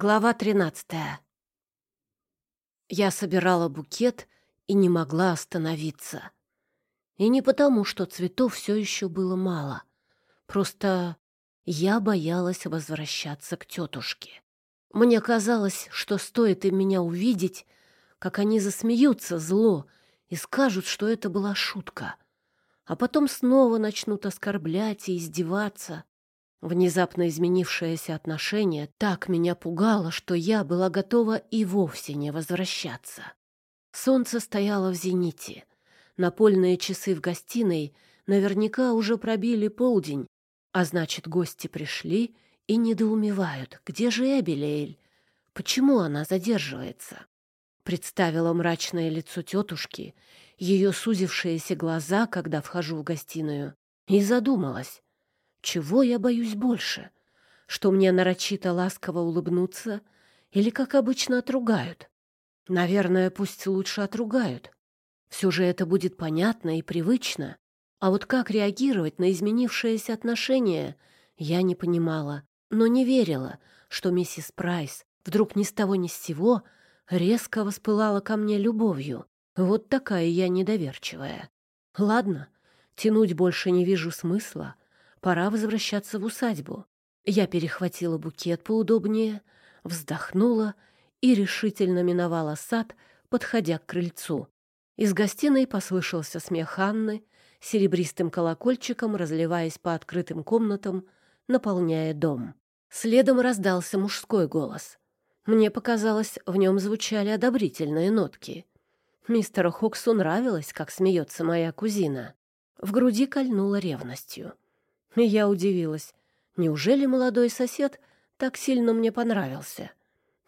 Глава тринадцатая. Я собирала букет и не могла остановиться. И не потому, что цветов все еще было мало. Просто я боялась возвращаться к тетушке. Мне казалось, что стоит им меня увидеть, как они засмеются зло и скажут, что это была шутка, а потом снова начнут оскорблять и издеваться. Внезапно изменившееся отношение так меня пугало, что я была готова и вовсе не возвращаться. Солнце стояло в зените. Напольные часы в гостиной наверняка уже пробили полдень, а значит, гости пришли и недоумевают, где же Эбелейль? Почему она задерживается? Представила мрачное лицо тетушки, ее сузившиеся глаза, когда вхожу в гостиную, и задумалась, чего я боюсь больше? Что мне нарочито ласково улыбнуться или, как обычно, отругают? Наверное, пусть лучше отругают. Все же это будет понятно и привычно. А вот как реагировать на изменившееся отношение, я не понимала, но не верила, что миссис Прайс вдруг ни с того ни с сего резко воспылала ко мне любовью. Вот такая я недоверчивая. Ладно, тянуть больше не вижу смысла — Пора возвращаться в усадьбу. Я перехватила букет поудобнее, вздохнула и решительно миновала сад, подходя к крыльцу. Из гостиной послышался смех Анны, серебристым колокольчиком разливаясь по открытым комнатам, наполняя дом. Следом раздался мужской голос. Мне показалось, в нем звучали одобрительные нотки. Мистеру Хоксу нравилось, как смеется моя кузина. В груди кольнула ревностью. Я удивилась. Неужели молодой сосед так сильно мне понравился?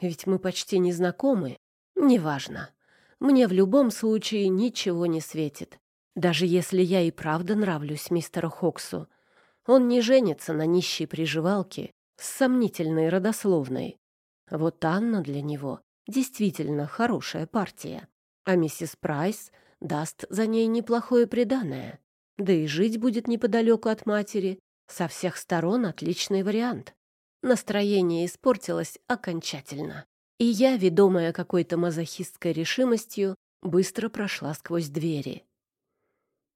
Ведь мы почти не знакомы. Неважно. Мне в любом случае ничего не светит. Даже если я и правда нравлюсь мистеру Хоксу, он не женится на нищей приживалке с сомнительной родословной. Вот Анна для него действительно хорошая партия, а миссис Прайс даст за ней неплохое приданое. Да и жить будет неподалеку от матери. Со всех сторон отличный вариант. Настроение испортилось окончательно. И я, ведомая какой-то мазохистской решимостью, быстро прошла сквозь двери.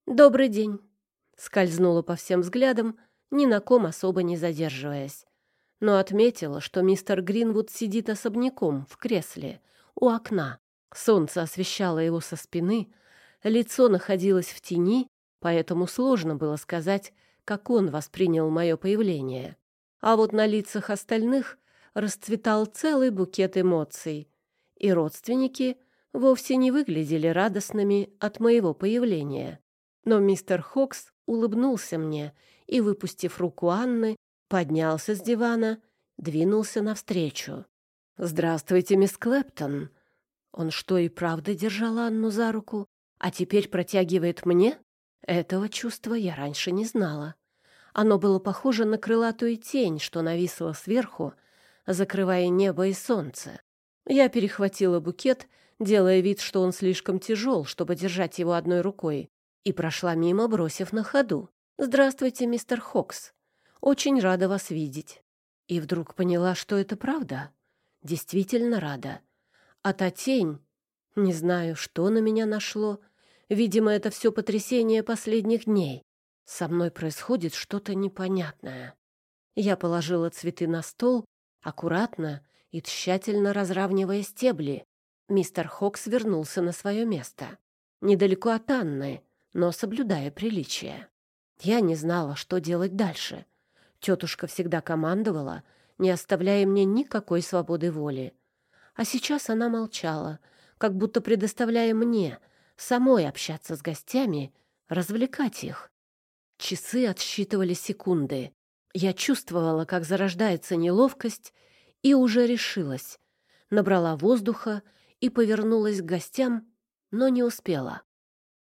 «Добрый день!» Скользнула по всем взглядам, ни на ком особо не задерживаясь. Но отметила, что мистер Гринвуд сидит особняком в кресле, у окна. Солнце освещало его со спины, лицо находилось в тени, поэтому сложно было сказать, как он воспринял мое появление. А вот на лицах остальных расцветал целый букет эмоций, и родственники вовсе не выглядели радостными от моего появления. Но мистер Хокс улыбнулся мне и, выпустив руку Анны, поднялся с дивана, двинулся навстречу. «Здравствуйте, мисс Клэптон!» Он что, и правда держал Анну за руку, а теперь протягивает мне? Этого чувства я раньше не знала. Оно было похоже на крылатую тень, что нависла сверху, закрывая небо и солнце. Я перехватила букет, делая вид, что он слишком тяжел, чтобы держать его одной рукой, и прошла мимо, бросив на ходу. «Здравствуйте, мистер Хокс. Очень рада вас видеть». И вдруг поняла, что это правда. Действительно рада. А та тень... Не знаю, что на меня нашло — Видимо, это все потрясение последних дней. Со мной происходит что-то непонятное. Я положила цветы на стол, аккуратно и тщательно разравнивая стебли. Мистер Хокс вернулся на свое место. Недалеко от Анны, но соблюдая приличие. Я не знала, что делать дальше. Тетушка всегда командовала, не оставляя мне никакой свободы воли. А сейчас она молчала, как будто предоставляя мне — самой общаться с гостями, развлекать их. Часы отсчитывали секунды. Я чувствовала, как зарождается неловкость, и уже решилась. Набрала воздуха и повернулась к гостям, но не успела.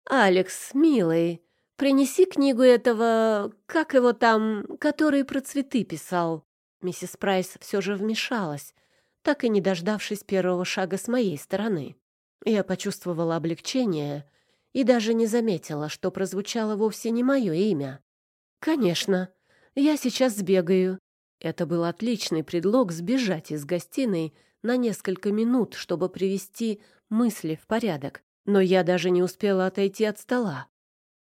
«Алекс, милый, принеси книгу этого, как его там, который про цветы писал». Миссис Прайс все же вмешалась, так и не дождавшись первого шага с моей стороны. Я почувствовала облегчение и даже не заметила, что прозвучало вовсе не мое имя. «Конечно, я сейчас сбегаю». Это был отличный предлог сбежать из гостиной на несколько минут, чтобы привести мысли в порядок. Но я даже не успела отойти от стола.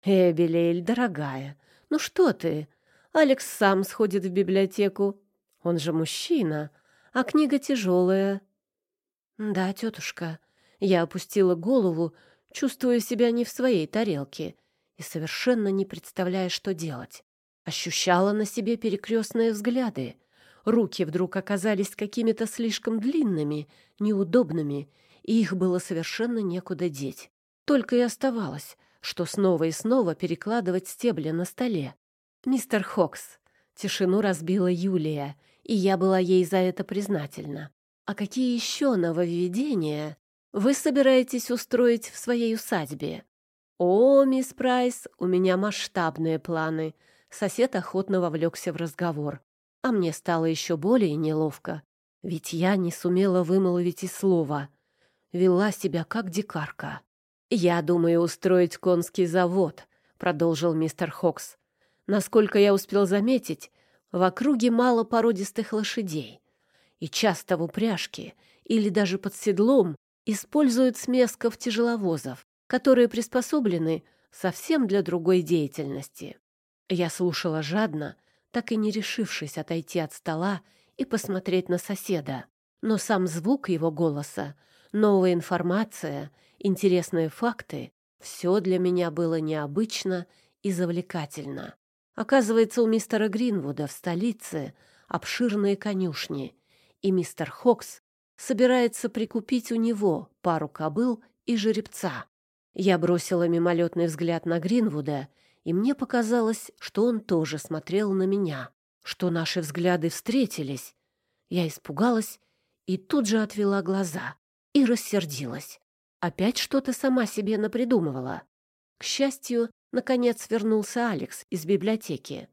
«Эбелейль, дорогая, ну что ты? Алекс сам сходит в библиотеку. Он же мужчина, а книга тяжелая». «Да, тетушка». Я опустила голову, чувствуя себя не в своей тарелке и совершенно не представляя, что делать. Ощущала на себе перекрестные взгляды. Руки вдруг оказались какими-то слишком длинными, неудобными, и их было совершенно некуда деть. Только и оставалось, что снова и снова перекладывать стебли на столе. «Мистер Хокс», тишину разбила Юлия, и я была ей за это признательна. «А какие еще нововведения вы собираетесь устроить в своей усадьбе?» «О, мисс Прайс, у меня масштабные планы», Сосед охотно вовлекся в разговор. А мне стало еще более неловко, ведь я не сумела вымолвить и слова. Вела себя как дикарка. «Я думаю устроить конский завод», — продолжил мистер Хокс. «Насколько я успел заметить, в округе мало породистых лошадей, и часто в упряжке или даже под седлом используют смесков тяжеловозов, которые приспособлены совсем для другой деятельности. Я слушала жадно, так и не решившись отойти от стола и посмотреть на соседа. Но сам звук его голоса, новая информация, интересные факты — все для меня было необычно и завлекательно. Оказывается, у мистера Гринвуда в столице обширные конюшни, и мистер Хокс собирается прикупить у него пару кобыл и жеребца. Я бросила мимолетный взгляд на Гринвуда и мне показалось, что он тоже смотрел на меня, что наши взгляды встретились. Я испугалась и тут же отвела глаза и рассердилась. Опять что-то сама себе напридумывала. К счастью, наконец вернулся Алекс из библиотеки.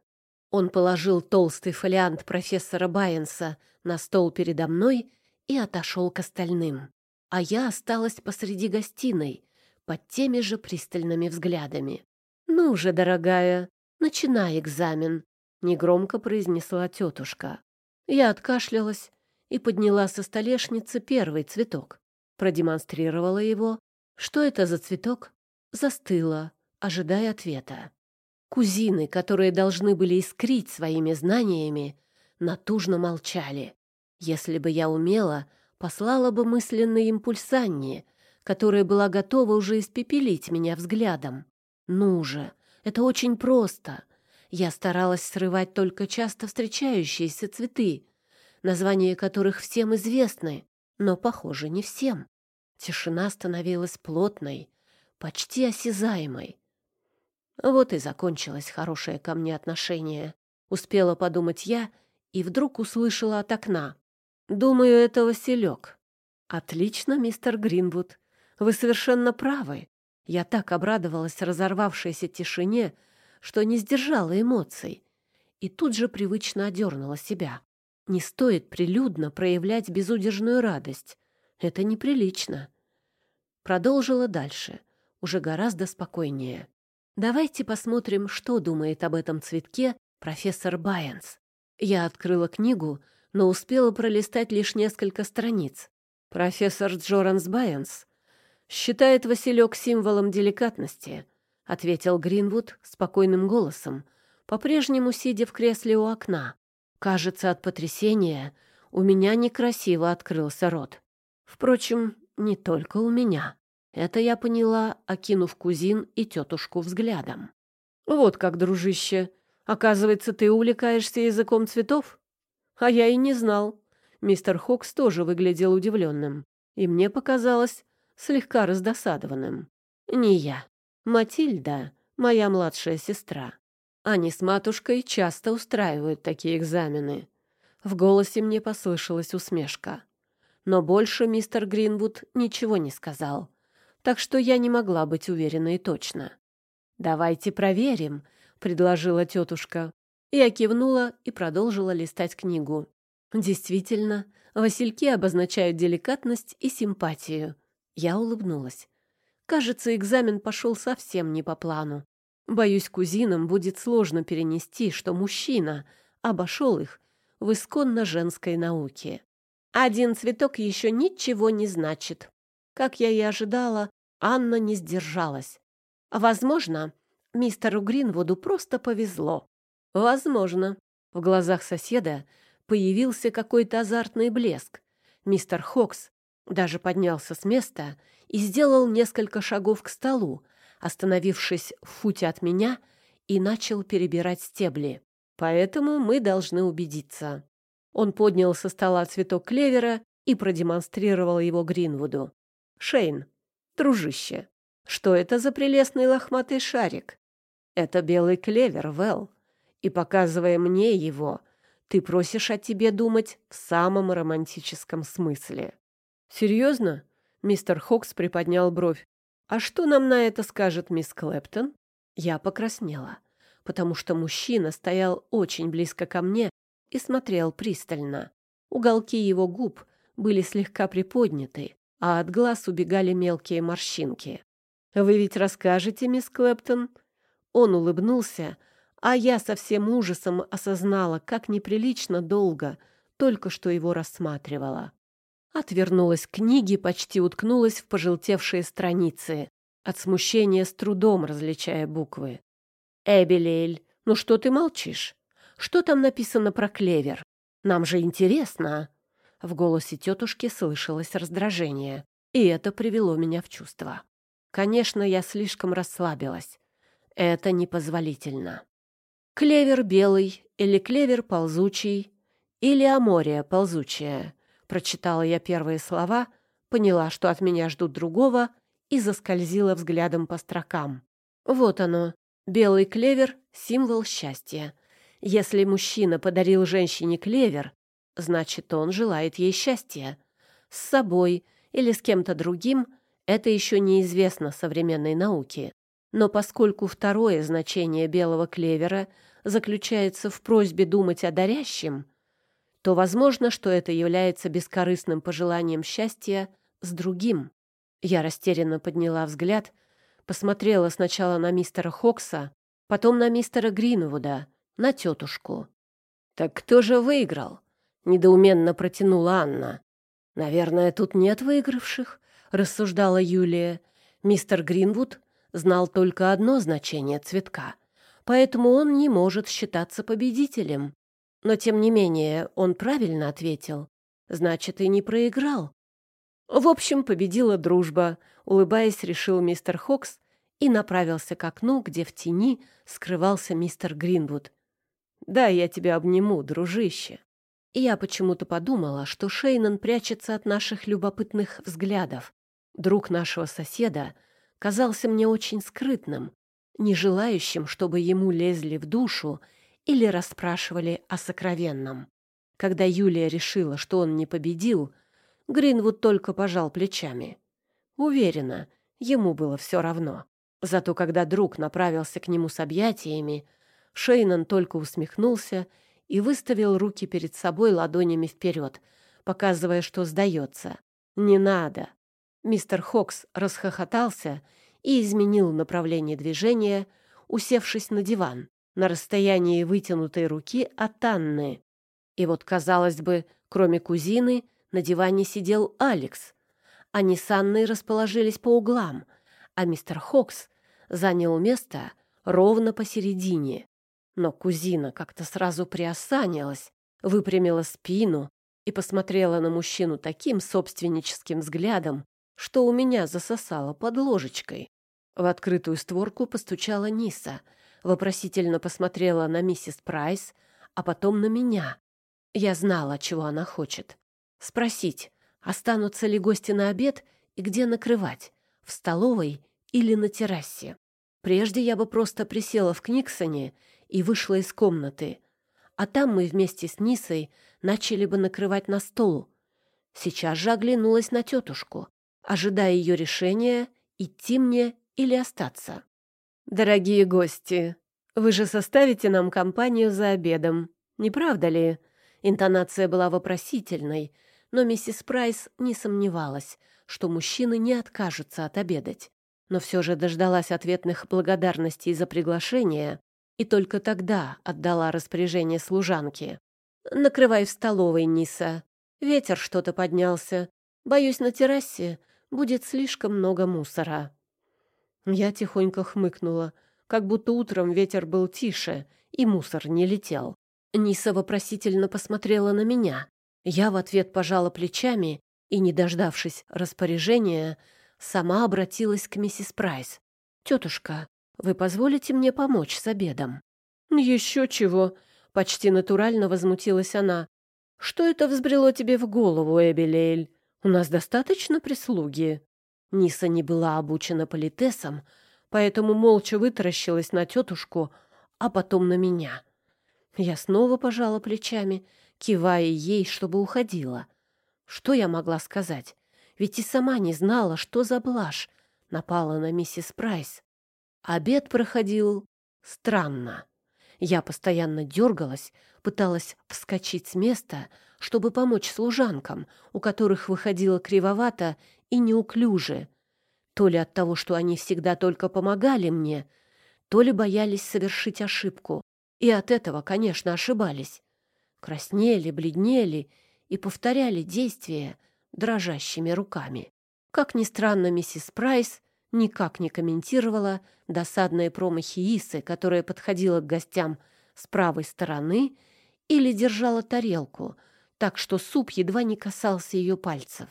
Он положил толстый фолиант профессора Байенса на стол передо мной и отошел к остальным. А я осталась посреди гостиной под теми же пристальными взглядами. «Ну же, дорогая, начинай экзамен», — негромко произнесла тетушка. Я откашлялась и подняла со столешницы первый цветок. Продемонстрировала его. Что это за цветок? Застыла, ожидая ответа. Кузины, которые должны были искрить своими знаниями, натужно молчали. Если бы я умела, послала бы мысленный импульс Анне, которая была готова уже испепелить меня взглядом. Ну же, это очень просто. Я старалась срывать только часто встречающиеся цветы, названия которых всем известны, но, похоже, не всем. Тишина становилась плотной, почти осязаемой. Вот и закончилось хорошее ко мне отношение. Успела подумать я и вдруг услышала от окна. «Думаю, это Василек». «Отлично, мистер Гринвуд. Вы совершенно правы. Я так обрадовалась разорвавшейся тишине, что не сдержала эмоций, и тут же привычно одернула себя. Не стоит прилюдно проявлять безудержную радость. Это неприлично. Продолжила дальше, уже гораздо спокойнее. Давайте посмотрим, что думает об этом цветке профессор Байенс. Я открыла книгу, но успела пролистать лишь несколько страниц. Профессор Джоранс Байенс считает Василек символом деликатности», — ответил Гринвуд спокойным голосом, по-прежнему сидя в кресле у окна. «Кажется, от потрясения у меня некрасиво открылся рот. Впрочем, не только у меня. Это я поняла, окинув кузин и тетушку взглядом. «Вот как, дружище, оказывается, ты увлекаешься языком цветов?» «А я и не знал». Мистер Хокс тоже выглядел удивленным. И мне показалось, слегка раздосадованным. «Не я. Матильда, моя младшая сестра. Они с матушкой часто устраивают такие экзамены». В голосе мне послышалась усмешка. Но больше мистер Гринвуд ничего не сказал, так что я не могла быть уверена и точно. «Давайте проверим», — предложила тетушка. Я кивнула и продолжила листать книгу. Действительно, васильки обозначают деликатность и симпатию — я улыбнулась. Кажется, экзамен пошел совсем не по плану. Боюсь, кузинам будет сложно перенести, что мужчина обошел их в исконно женской науке. Один цветок еще ничего не значит. Как я и ожидала, Анна не сдержалась. Возможно, мистеру Гринвуду просто повезло. Возможно. В глазах соседа появился какой-то азартный блеск. Мистер Хокс даже поднялся с места и сделал несколько шагов к столу, остановившись в футе от меня и начал перебирать стебли. Поэтому мы должны убедиться. Он поднял со стола цветок клевера и продемонстрировал его Гринвуду. «Шейн, дружище, что это за прелестный лохматый шарик?» «Это белый клевер, Вэл. И, показывая мне его, ты просишь о тебе думать в самом романтическом смысле». «Серьезно?» — мистер Хокс приподнял бровь. «А что нам на это скажет мисс Клэптон?» Я покраснела, потому что мужчина стоял очень близко ко мне и смотрел пристально. Уголки его губ были слегка приподняты, а от глаз убегали мелкие морщинки. «Вы ведь расскажете, мисс Клэптон?» Он улыбнулся, а я со всем ужасом осознала, как неприлично долго только что его рассматривала. Отвернулась к книге, почти уткнулась в пожелтевшие страницы, от смущения с трудом различая буквы. «Эбелель, ну что ты молчишь? Что там написано про клевер? Нам же интересно!» В голосе тетушки слышалось раздражение, и это привело меня в чувство. Конечно, я слишком расслабилась. Это непозволительно. Клевер белый или клевер ползучий или амория ползучая. Прочитала я первые слова, поняла, что от меня ждут другого, и заскользила взглядом по строкам. Вот оно. Белый клевер — символ счастья. Если мужчина подарил женщине клевер, значит, он желает ей счастья. С собой или с кем-то другим это еще неизвестно современной науке. Но поскольку второе значение белого клевера заключается в просьбе думать о дарящем, то возможно, что это является бескорыстным пожеланием счастья с другим. Я растерянно подняла взгляд, посмотрела сначала на мистера Хокса, потом на мистера Гринвуда, на тетушку. «Так кто же выиграл?» — недоуменно протянула Анна. «Наверное, тут нет выигравших», — рассуждала Юлия. «Мистер Гринвуд знал только одно значение цветка, поэтому он не может считаться победителем. Но, тем не менее, он правильно ответил. Значит, и не проиграл. В общем, победила дружба, улыбаясь, решил мистер Хокс и направился к окну, где в тени скрывался мистер Гринвуд. «Да, я тебя обниму, дружище». И я почему-то подумала, что Шейнан прячется от наших любопытных взглядов. Друг нашего соседа казался мне очень скрытным, не желающим, чтобы ему лезли в душу или расспрашивали о сокровенном. Когда Юлия решила, что он не победил, Гринвуд только пожал плечами. Уверена, ему было все равно. Зато когда друг направился к нему с объятиями, Шейнан только усмехнулся и выставил руки перед собой ладонями вперед, показывая, что сдается. «Не надо!» Мистер Хокс расхохотался и изменил направление движения, усевшись на диван на расстоянии вытянутой руки от Анны. И вот, казалось бы, кроме кузины, на диване сидел Алекс. Они с Анной расположились по углам, а мистер Хокс занял место ровно посередине. Но кузина как-то сразу приосанилась, выпрямила спину и посмотрела на мужчину таким собственническим взглядом, что у меня засосало под ложечкой. В открытую створку постучала Ниса — вопросительно посмотрела на миссис Прайс, а потом на меня. Я знала, чего она хочет. Спросить, останутся ли гости на обед и где накрывать, в столовой или на террасе. Прежде я бы просто присела в Книксоне и вышла из комнаты, а там мы вместе с Нисой начали бы накрывать на стол. Сейчас же оглянулась на тетушку, ожидая ее решения, идти мне или остаться. «Дорогие гости, вы же составите нам компанию за обедом, не правда ли?» Интонация была вопросительной, но миссис Прайс не сомневалась, что мужчины не откажутся отобедать. Но все же дождалась ответных благодарностей за приглашение и только тогда отдала распоряжение служанке. Накрывай в столовой, Ниса. Ветер что-то поднялся. Боюсь, на террасе будет слишком много мусора. Я тихонько хмыкнула, как будто утром ветер был тише, и мусор не летел. Ниса вопросительно посмотрела на меня. Я в ответ пожала плечами и, не дождавшись распоряжения, сама обратилась к миссис Прайс. «Тетушка, вы позволите мне помочь с обедом?» «Еще чего!» — почти натурально возмутилась она. «Что это взбрело тебе в голову, Эбелейль? У нас достаточно прислуги?» Ниса не была обучена политесам, поэтому молча вытаращилась на тетушку, а потом на меня. Я снова пожала плечами, кивая ей, чтобы уходила. Что я могла сказать? Ведь и сама не знала, что за блажь напала на миссис Прайс. Обед проходил странно. Я постоянно дергалась, пыталась вскочить с места, чтобы помочь служанкам, у которых выходило кривовато и неуклюже. То ли от того, что они всегда только помогали мне, то ли боялись совершить ошибку. И от этого, конечно, ошибались. Краснели, бледнели и повторяли действия дрожащими руками. Как ни странно, миссис Прайс никак не комментировала досадные промахи Исы, которая подходила к гостям с правой стороны или держала тарелку, так что суп едва не касался ее пальцев.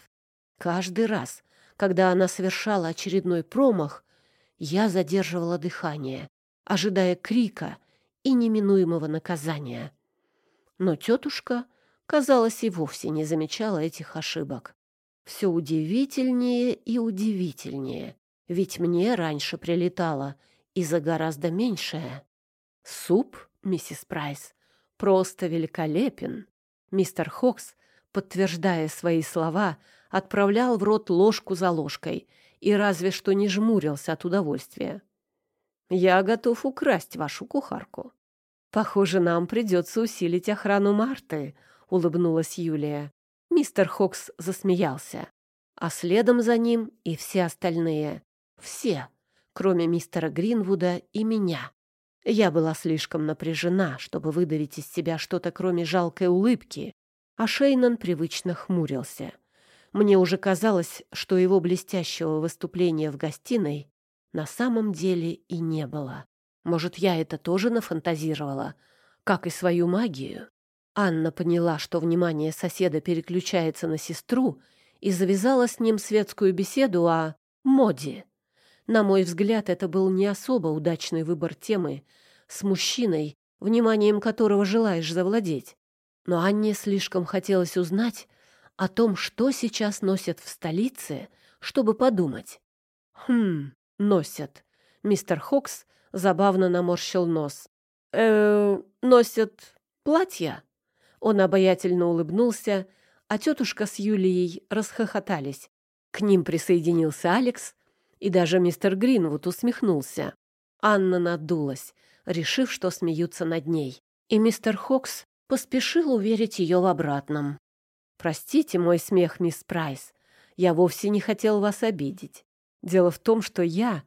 Каждый раз, когда она совершала очередной промах, я задерживала дыхание, ожидая крика и неминуемого наказания. Но тетушка, казалось, и вовсе не замечала этих ошибок. Все удивительнее и удивительнее, ведь мне раньше прилетало и за гораздо меньшее. Суп, миссис Прайс, просто великолепен. Мистер Хокс, подтверждая свои слова, отправлял в рот ложку за ложкой и разве что не жмурился от удовольствия. «Я готов украсть вашу кухарку». «Похоже, нам придется усилить охрану Марты», — улыбнулась Юлия. Мистер Хокс засмеялся, а следом за ним и все остальные. Все, кроме мистера Гринвуда и меня. Я была слишком напряжена, чтобы выдавить из себя что-то, кроме жалкой улыбки, а Шейнан привычно хмурился. Мне уже казалось, что его блестящего выступления в гостиной на самом деле и не было. Может, я это тоже нафантазировала, как и свою магию? Анна поняла, что внимание соседа переключается на сестру, и завязала с ним светскую беседу о моде. На мой взгляд, это был не особо удачный выбор темы с мужчиной, вниманием которого желаешь завладеть. Но Анне слишком хотелось узнать о том, что сейчас носят в столице, чтобы подумать. Хм, носят. Мистер Хокс забавно наморщил нос. Э, носят платья. Он обаятельно улыбнулся, а тетушка с Юлией расхохотались. К ним присоединился Алекс, и даже мистер Гринвуд усмехнулся. Анна надулась, решив, что смеются над ней. И мистер Хокс поспешил уверить ее в обратном. «Простите мой смех, мисс Прайс. Я вовсе не хотел вас обидеть. Дело в том, что я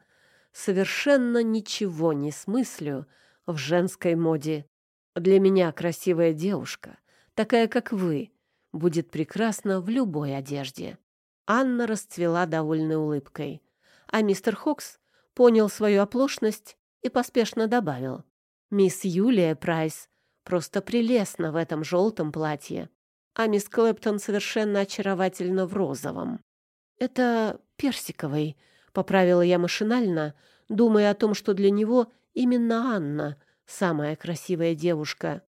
совершенно ничего не смыслю в женской моде. Для меня красивая девушка, такая как вы, будет прекрасна в любой одежде». Анна расцвела довольной улыбкой а мистер Хокс понял свою оплошность и поспешно добавил. «Мисс Юлия Прайс просто прелестна в этом желтом платье, а мисс Клэптон совершенно очаровательна в розовом». «Это персиковый», — поправила я машинально, думая о том, что для него именно Анна — самая красивая девушка.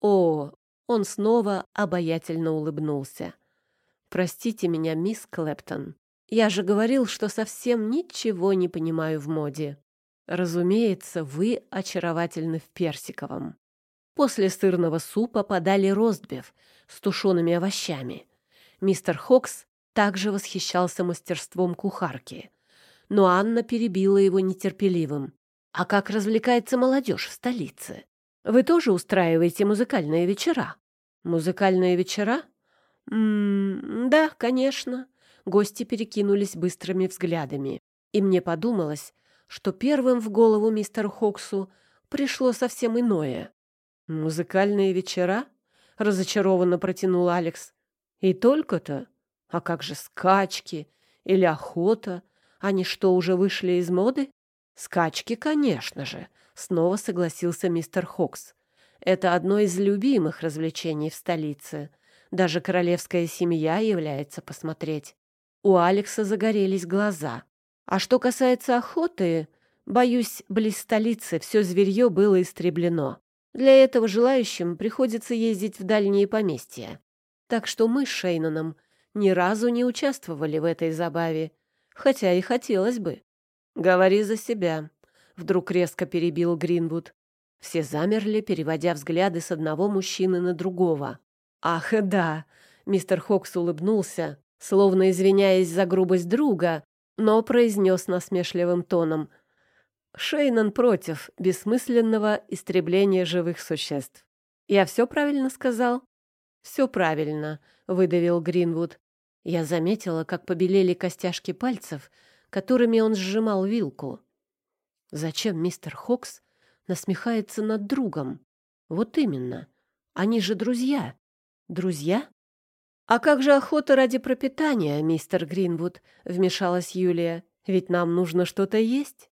«О!» — он снова обаятельно улыбнулся. «Простите меня, мисс Клэптон, я же говорил, что совсем ничего не понимаю в моде. Разумеется, вы очаровательны в персиковом. После сырного супа подали ростбиф с тушеными овощами. Мистер Хокс также восхищался мастерством кухарки. Но Анна перебила его нетерпеливым. «А как развлекается молодежь в столице? Вы тоже устраиваете музыкальные вечера?» «Музыкальные вечера?» «М -м «Да, конечно гости перекинулись быстрыми взглядами, и мне подумалось, что первым в голову мистеру Хоксу пришло совсем иное. «Музыкальные вечера?» — разочарованно протянул Алекс. И только-то? А как же скачки или охота? Они что, уже вышли из моды? Скачки, конечно же, снова согласился мистер Хокс. Это одно из любимых развлечений в столице. Даже королевская семья является посмотреть. У Алекса загорелись глаза. А что касается охоты, боюсь, близ столицы все зверье было истреблено. Для этого желающим приходится ездить в дальние поместья. Так что мы с Шейноном ни разу не участвовали в этой забаве, хотя и хотелось бы. «Говори за себя», — вдруг резко перебил Гринвуд. Все замерли, переводя взгляды с одного мужчины на другого. «Ах, да!» — мистер Хокс улыбнулся, словно извиняясь за грубость друга, но произнес насмешливым тоном — Шейнан против бессмысленного истребления живых существ. Я все правильно сказал? Все правильно, выдавил Гринвуд. Я заметила, как побелели костяшки пальцев, которыми он сжимал вилку. Зачем мистер Хокс насмехается над другом? Вот именно. Они же друзья. Друзья? А как же охота ради пропитания, мистер Гринвуд? Вмешалась Юлия. Ведь нам нужно что-то есть.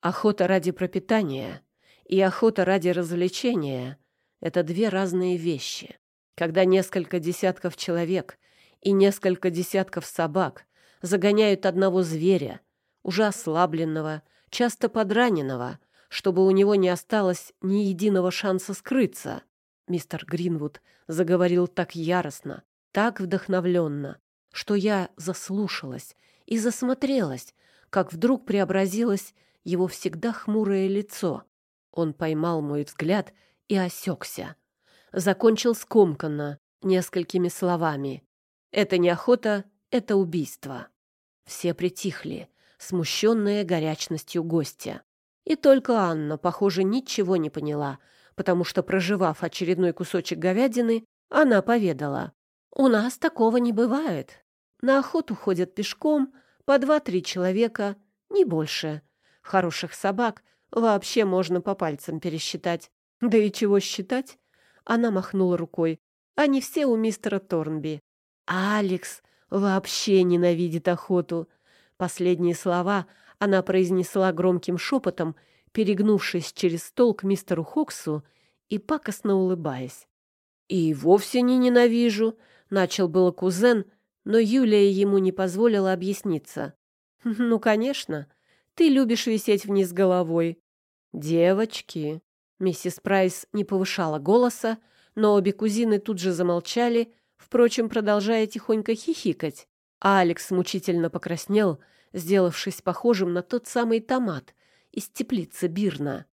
Охота ради пропитания и охота ради развлечения — это две разные вещи. Когда несколько десятков человек и несколько десятков собак загоняют одного зверя, уже ослабленного, часто подраненного, чтобы у него не осталось ни единого шанса скрыться. Мистер Гринвуд заговорил так яростно, так вдохновленно, что я заслушалась и засмотрелась, как вдруг преобразилась его всегда хмурое лицо. Он поймал мой взгляд и осекся. Закончил скомканно, несколькими словами. «Это не охота, это убийство». Все притихли, смущенные горячностью гостя. И только Анна, похоже, ничего не поняла, потому что, проживав очередной кусочек говядины, она поведала. «У нас такого не бывает. На охоту ходят пешком по два-три человека, не больше. Хороших собак вообще можно по пальцам пересчитать. Да и чего считать? Она махнула рукой. Они все у мистера Торнби. Алекс вообще ненавидит охоту. Последние слова она произнесла громким шепотом, перегнувшись через стол к мистеру Хоксу и пакостно улыбаясь. «И вовсе не ненавижу», — начал было кузен, но Юлия ему не позволила объясниться. «Ну, конечно, ты любишь висеть вниз головой. Девочки. Миссис Прайс не повышала голоса, но обе кузины тут же замолчали, впрочем, продолжая тихонько хихикать. А Алекс мучительно покраснел, сделавшись похожим на тот самый томат из теплицы Бирна.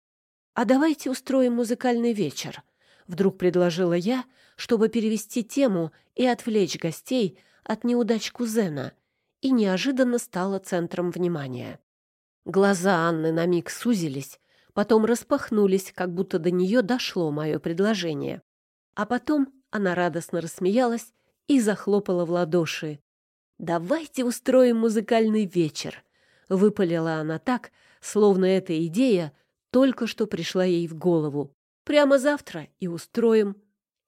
«А давайте устроим музыкальный вечер», — вдруг предложила я, чтобы перевести тему и отвлечь гостей от неудач кузена, и неожиданно стала центром внимания. Глаза Анны на миг сузились, потом распахнулись, как будто до нее дошло мое предложение. А потом она радостно рассмеялась и захлопала в ладоши. «Давайте устроим музыкальный вечер», — выпалила она так, словно эта идея только что пришла ей в голову. «Прямо завтра и устроим.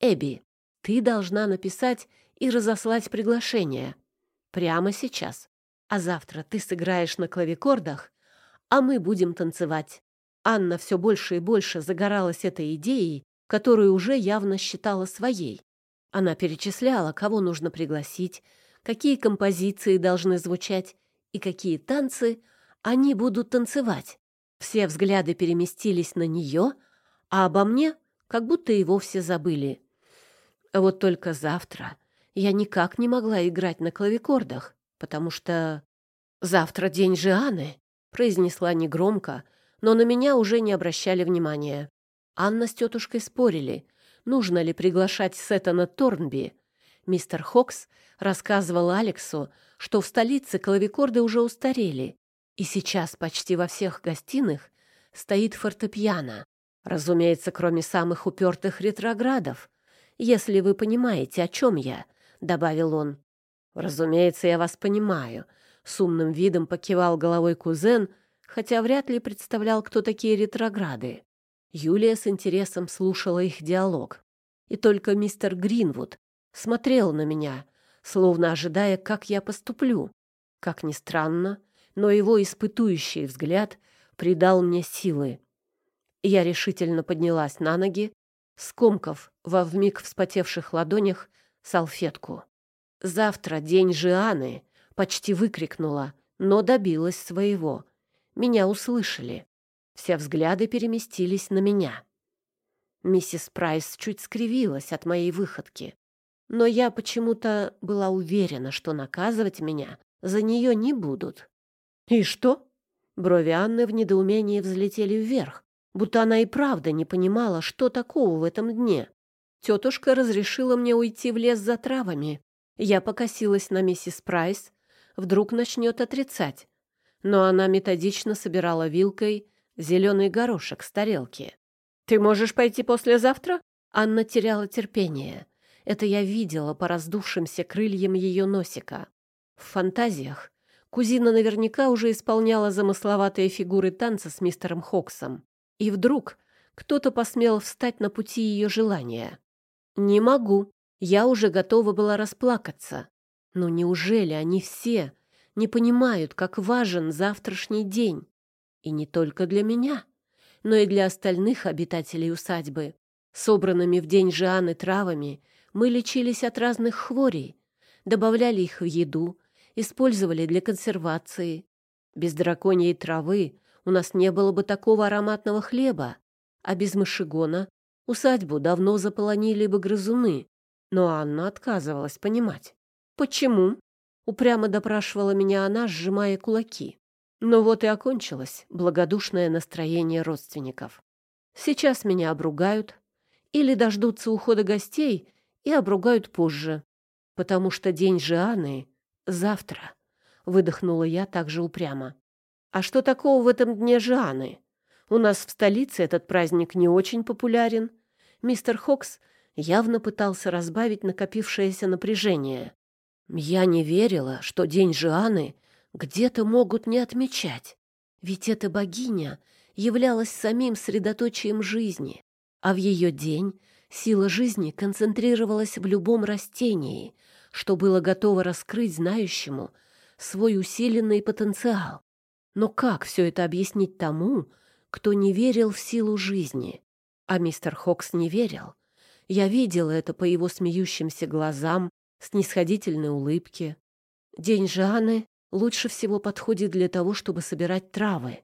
Эбби, ты должна написать и разослать приглашение. Прямо сейчас. А завтра ты сыграешь на клавикордах а мы будем танцевать. Анна все больше и больше загоралась этой идеей, которую уже явно считала своей. Она перечисляла, кого нужно пригласить, какие композиции должны звучать и какие танцы они будут танцевать. Все взгляды переместились на нее, а обо мне как будто и вовсе забыли. Вот только завтра я никак не могла играть на клавикордах, потому что завтра день Жианы, произнесла негромко, но на меня уже не обращали внимания. Анна с тетушкой спорили, нужно ли приглашать Сеттона Торнби. Мистер Хокс рассказывал Алексу, что в столице клавикорды уже устарели, и сейчас почти во всех гостиных стоит фортепиано. Разумеется, кроме самых упертых ретроградов. Если вы понимаете, о чем я, — добавил он. Разумеется, я вас понимаю, с умным видом покивал головой кузен, хотя вряд ли представлял, кто такие ретрограды. Юлия с интересом слушала их диалог. и только мистер Гринвуд смотрел на меня, словно ожидая, как я поступлю. Как ни странно, но его испытующий взгляд придал мне силы. Я решительно поднялась на ноги, скомкав во вмиг вспотевших ладонях салфетку. «Завтра день Жианы!» — почти выкрикнула, но добилась своего. Меня услышали. Все взгляды переместились на меня. Миссис Прайс чуть скривилась от моей выходки, но я почему-то была уверена, что наказывать меня за нее не будут. «И что?» Брови Анны в недоумении взлетели вверх, будто она и правда не понимала, что такого в этом дне. Тетушка разрешила мне уйти в лес за травами. Я покосилась на миссис Прайс, вдруг начнет отрицать. Но она методично собирала вилкой зеленый горошек с тарелки. «Ты можешь пойти послезавтра?» Анна теряла терпение. Это я видела по раздувшимся крыльям ее носика. В фантазиях кузина наверняка уже исполняла замысловатые фигуры танца с мистером Хоксом. И вдруг кто-то посмел встать на пути ее желания. «Не могу. Я уже готова была расплакаться. Но неужели они все не понимают, как важен завтрашний день? И не только для меня, но и для остальных обитателей усадьбы. Собранными в день Жианы травами мы лечились от разных хворей, добавляли их в еду, использовали для консервации. Без драконьей травы у нас не было бы такого ароматного хлеба, а без мышегона Усадьбу давно заполонили бы грызуны, но Анна отказывалась понимать. «Почему?» — упрямо допрашивала меня она, сжимая кулаки. Но вот и окончилось благодушное настроение родственников. Сейчас меня обругают или дождутся ухода гостей и обругают позже, потому что день Жианы завтра, — выдохнула я также упрямо. А что такого в этом дне Жианы? У нас в столице этот праздник не очень популярен, мистер Хокс явно пытался разбавить накопившееся напряжение. Я не верила, что день Жианы где-то могут не отмечать. Ведь эта богиня являлась самим средоточием жизни, а в ее день сила жизни концентрировалась в любом растении, что было готово раскрыть знающему свой усиленный потенциал. Но как все это объяснить тому, кто не верил в силу жизни? А мистер Хокс не верил. Я видела это по его смеющимся глазам, снисходительной улыбке. День Жанны лучше всего подходит для того, чтобы собирать травы.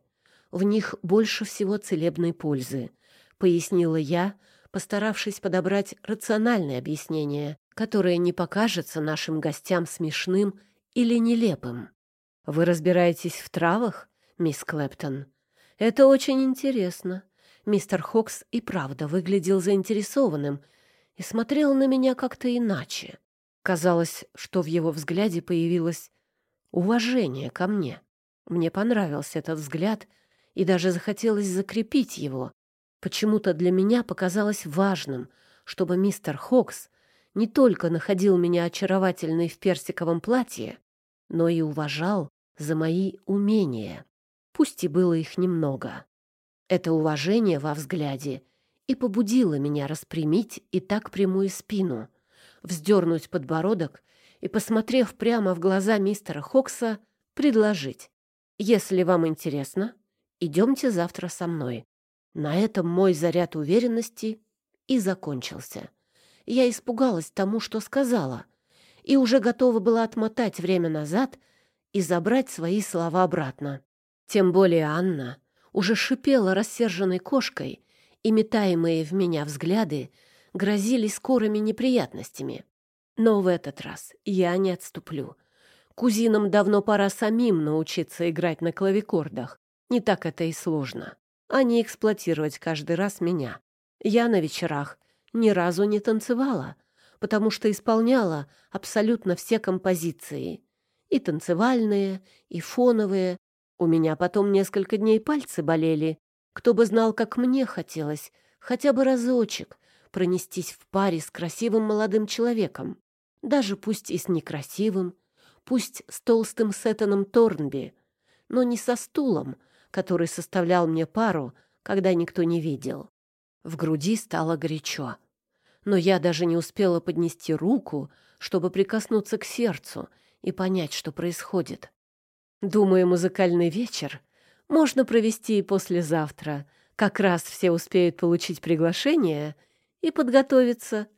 В них больше всего целебной пользы, пояснила я, постаравшись подобрать рациональное объяснение, которое не покажется нашим гостям смешным или нелепым. Вы разбираетесь в травах, мисс Клэптон? Это очень интересно. Мистер Хокс и правда выглядел заинтересованным и смотрел на меня как-то иначе. Казалось, что в его взгляде появилось уважение ко мне. Мне понравился этот взгляд, и даже захотелось закрепить его. Почему-то для меня показалось важным, чтобы мистер Хокс не только находил меня очаровательной в персиковом платье, но и уважал за мои умения. Пусть и было их немного. Это уважение во взгляде и побудило меня распрямить и так прямую спину, вздернуть подбородок и, посмотрев прямо в глаза мистера Хокса, предложить. «Если вам интересно, идемте завтра со мной». На этом мой заряд уверенности и закончился. Я испугалась тому, что сказала, и уже готова была отмотать время назад и забрать свои слова обратно. Тем более Анна уже шипела рассерженной кошкой, и метаемые в меня взгляды грозили скорыми неприятностями. Но в этот раз я не отступлю. Кузинам давно пора самим научиться играть на клавикордах. Не так это и сложно. А не эксплуатировать каждый раз меня. Я на вечерах ни разу не танцевала, потому что исполняла абсолютно все композиции. И танцевальные, и фоновые, у меня потом несколько дней пальцы болели. Кто бы знал, как мне хотелось хотя бы разочек пронестись в паре с красивым молодым человеком. Даже пусть и с некрасивым, пусть с толстым Сеттоном Торнби, но не со стулом, который составлял мне пару, когда никто не видел. В груди стало горячо. но я даже не успела поднести руку, чтобы прикоснуться к сердцу и понять, что происходит. Думаю, музыкальный вечер можно провести и послезавтра. Как раз все успеют получить приглашение и подготовиться.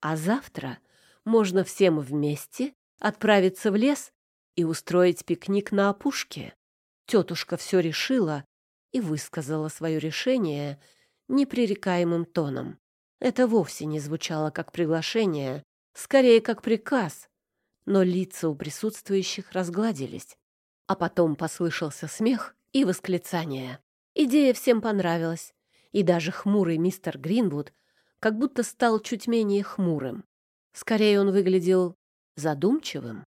А завтра можно всем вместе отправиться в лес и устроить пикник на опушке. Тетушка все решила и высказала свое решение непререкаемым тоном. Это вовсе не звучало как приглашение, скорее как приказ, но лица у присутствующих разгладились. А потом послышался смех и восклицание. Идея всем понравилась, и даже хмурый мистер Гринвуд как будто стал чуть менее хмурым. Скорее он выглядел задумчивым.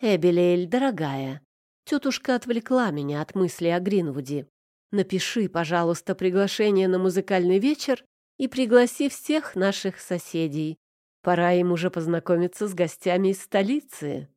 «Эбелейль, дорогая, тетушка отвлекла меня от мысли о Гринвуде. Напиши, пожалуйста, приглашение на музыкальный вечер и пригласи всех наших соседей. Пора им уже познакомиться с гостями из столицы».